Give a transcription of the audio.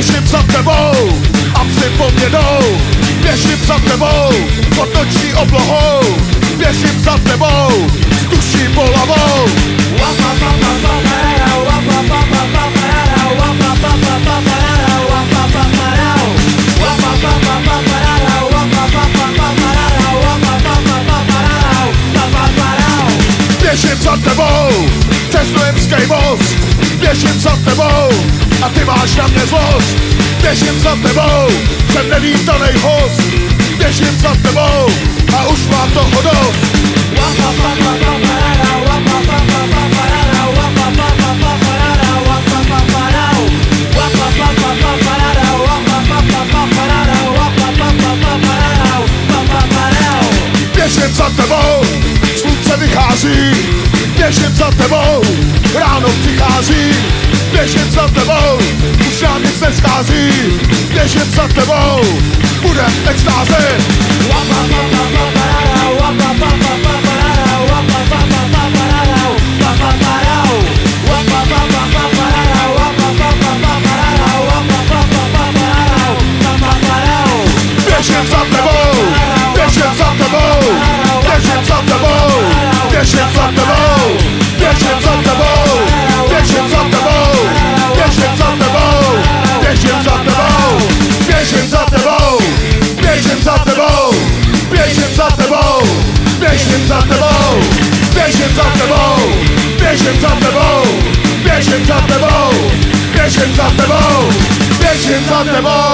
Běžím za tebou a psy po mě jdou Běžím za tebou pod noční oblohou. Běžím za tebou s duší bolavou Běžím za tebou přes Nojemský most Běžím za tebou a ty máš na mě zlost. Běžím za tebou, jsem nevítanej host. Běžím za tebou. A už mám toho dost Běžím za tebou, slunce vychází. Běžím za tebou, ráno přichází, běžím za tebou, budem extáze, Visions of the bow, visions of the bow, visions of the bow, visions of the bow, visions of the bow, visions of the bow.